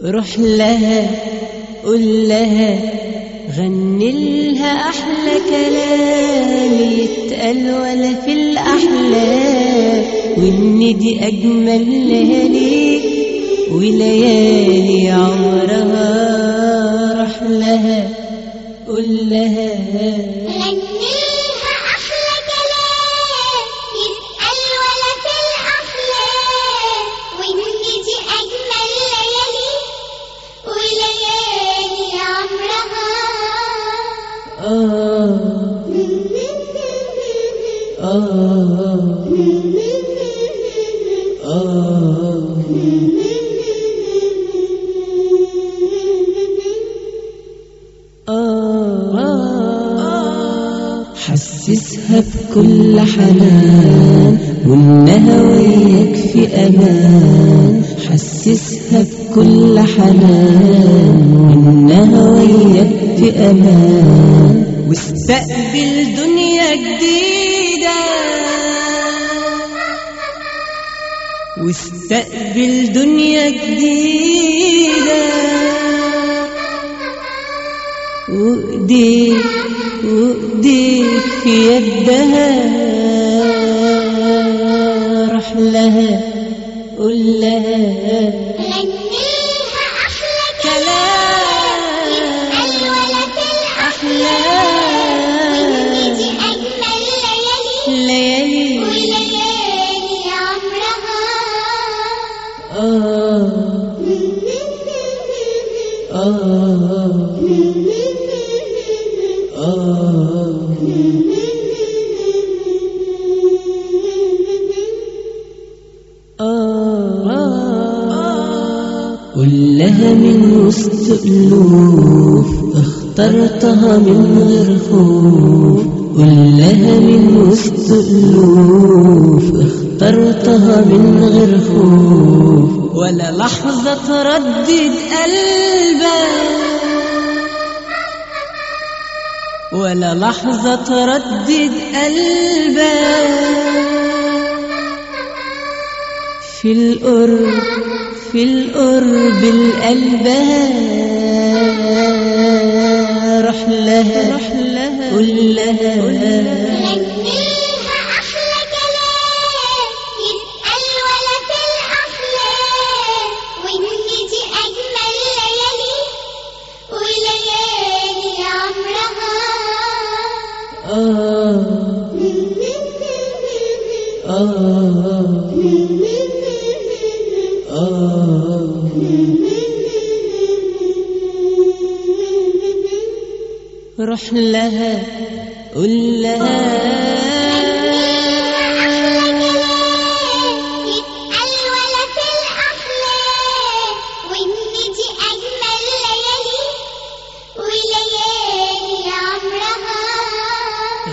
روح لها قول لها غني لها أحلى كلام يتقال ولا في الأحلام. وإن دي أجمل لياليك وليالي حسسها بكل حنان وإنها وياك في أمان. حسسها بكل حنان وإنها وياك في أمان. واستقبل دنيا جديدة واستقبل دنيا جديدة. وإيديك وإيديك في يدها روح لها قول لها آه آه آه آه قل لها من وسط ألوف اخترتها من غير خوف قل لها من وسط ألوف اخترتها من غير خوف. ولا لحظة تردد قلبك ولا لحظة تردد قلبك في القرب في القرب لها روح لها قول لها. روح لها قول لها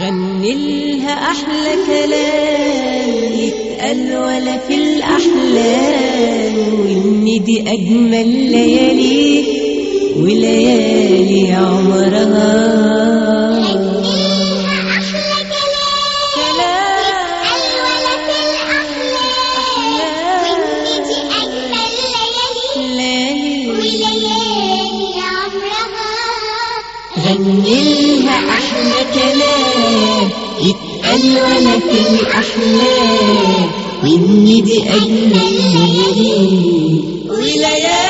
غني لها أحلى كلام يتقال ولا في الأحلام وإن دي أجمل لياليك وليالي عمرها. غني لها أحلى كلام يتقال ولا في الأحلام. وإن دي أجمل لياليك وليالي